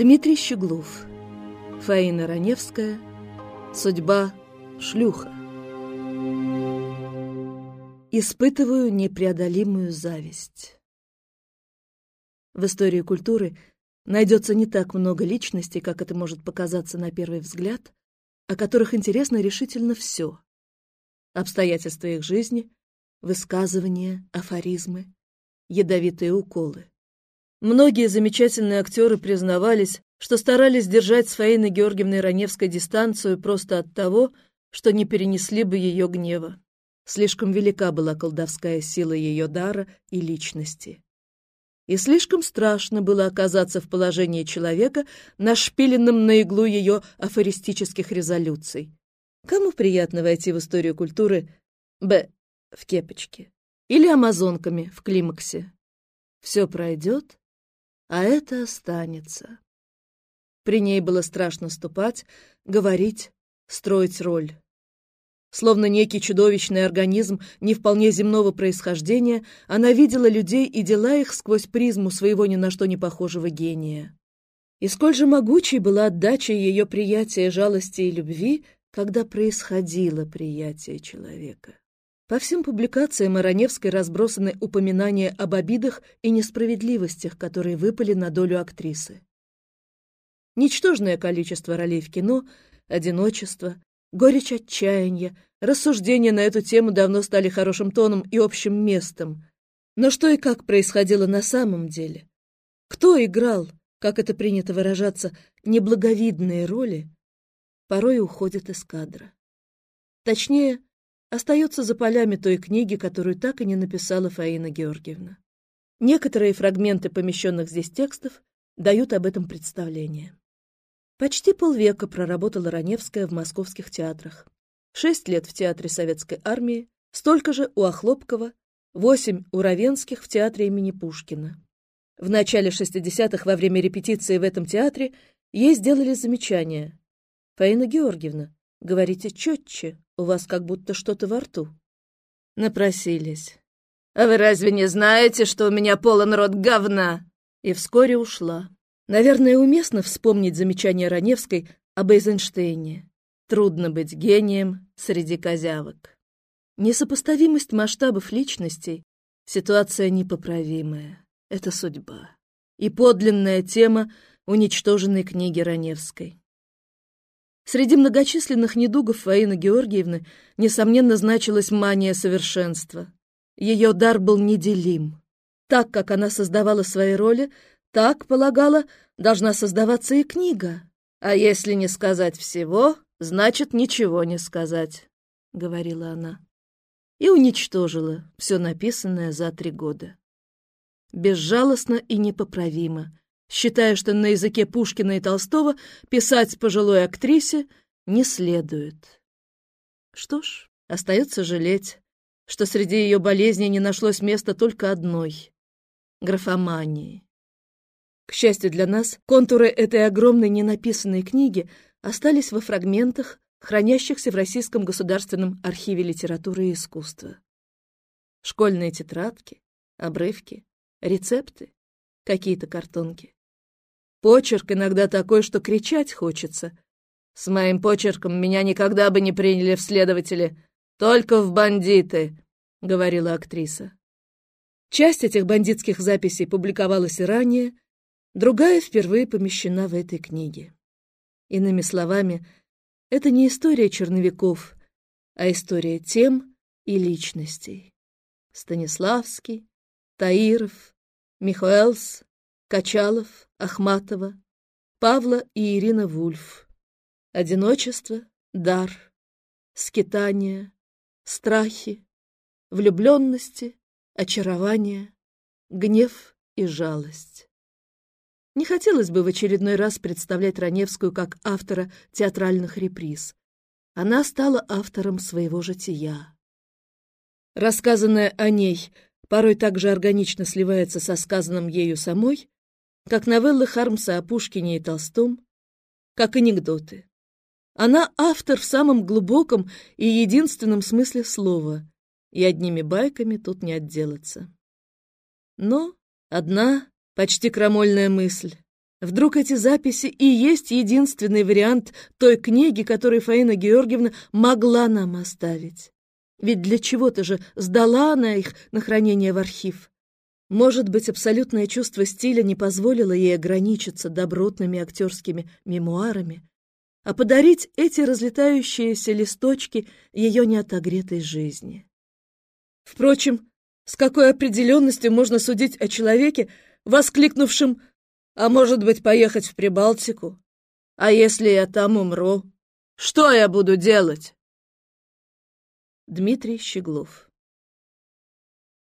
Дмитрий Щеглов. Фаина Раневская. Судьба шлюха. Испытываю непреодолимую зависть. В истории культуры найдется не так много личностей, как это может показаться на первый взгляд, о которых интересно решительно все. Обстоятельства их жизни, высказывания, афоризмы, ядовитые уколы. Многие замечательные актеры признавались, что старались держать с Фаиной Георгиевной Раневской дистанцию просто от того, что не перенесли бы ее гнева. Слишком велика была колдовская сила ее дара и личности. И слишком страшно было оказаться в положении человека, нашпиленным на иглу ее афористических резолюций. Кому приятно войти в историю культуры Б. в кепочке или амазонками в климаксе? Все пройдет, а это останется. При ней было страшно ступать, говорить, строить роль. Словно некий чудовищный организм не вполне земного происхождения, она видела людей и дела их сквозь призму своего ни на что не похожего гения. И сколь же могучей была отдача ее приятия жалости и любви, когда происходило приятие человека. По всем публикациям Ароневской разбросаны упоминания об обидах и несправедливостях, которые выпали на долю актрисы. Ничтожное количество ролей в кино, одиночество, горечь отчаяния, рассуждения на эту тему давно стали хорошим тоном и общим местом. Но что и как происходило на самом деле? Кто играл, как это принято выражаться, неблаговидные роли, порой уходит из кадра. Точнее, остается за полями той книги, которую так и не написала Фаина Георгиевна. Некоторые фрагменты помещенных здесь текстов дают об этом представление. Почти полвека проработала Раневская в московских театрах. Шесть лет в Театре Советской Армии, столько же у Охлопкова, восемь у Равенских в Театре имени Пушкина. В начале 60-х во время репетиции в этом театре ей сделали замечание. «Фаина Георгиевна, говорите четче, у вас как будто что-то во рту. Напросились. А вы разве не знаете, что у меня полон рот говна? И вскоре ушла. Наверное, уместно вспомнить замечание Раневской об Эйзенштейне. Трудно быть гением среди козявок. Несопоставимость масштабов личностей — ситуация непоправимая. Это судьба. И подлинная тема уничтоженной книги Раневской. Среди многочисленных недугов Фаины Георгиевны, несомненно, значилась мания совершенства. Ее дар был неделим. Так, как она создавала свои роли, так, полагала, должна создаваться и книга. А если не сказать всего, значит, ничего не сказать, — говорила она. И уничтожила все написанное за три года. Безжалостно и непоправимо, считая, что на языке Пушкина и Толстого писать пожилой актрисе не следует. Что ж, остается жалеть, что среди ее болезней не нашлось места только одной — графомании. К счастью для нас, контуры этой огромной ненаписанной книги остались во фрагментах, хранящихся в Российском государственном архиве литературы и искусства. Школьные тетрадки, обрывки, рецепты, какие-то картонки. Почерк иногда такой, что кричать хочется. С моим почерком меня никогда бы не приняли в следователи, только в бандиты, — говорила актриса. Часть этих бандитских записей публиковалась и ранее, другая впервые помещена в этой книге. Иными словами, это не история черновиков, а история тем и личностей. Станиславский, Таиров, Михаэлс, Качалов, Ахматова, Павла и Ирина Вульф. Одиночество, дар, скитания, страхи, влюбленности, очарование, гнев и жалость. Не хотелось бы в очередной раз представлять Раневскую как автора театральных реприз. Она стала автором своего жития. Рассказанное о ней порой так же органично сливается со сказанным ею самой, как новеллы Хармса о Пушкине и Толстом, как анекдоты. Она автор в самом глубоком и единственном смысле слова, и одними байками тут не отделаться. Но одна почти крамольная мысль. Вдруг эти записи и есть единственный вариант той книги, которую Фаина Георгиевна могла нам оставить. Ведь для чего-то же сдала она их на хранение в архив. Может быть, абсолютное чувство стиля не позволило ей ограничиться добротными актерскими мемуарами, а подарить эти разлетающиеся листочки ее неотогретой жизни. Впрочем, с какой определенностью можно судить о человеке, воскликнувшем «А может быть, поехать в Прибалтику? А если я там умру? Что я буду делать?» Дмитрий Щеглов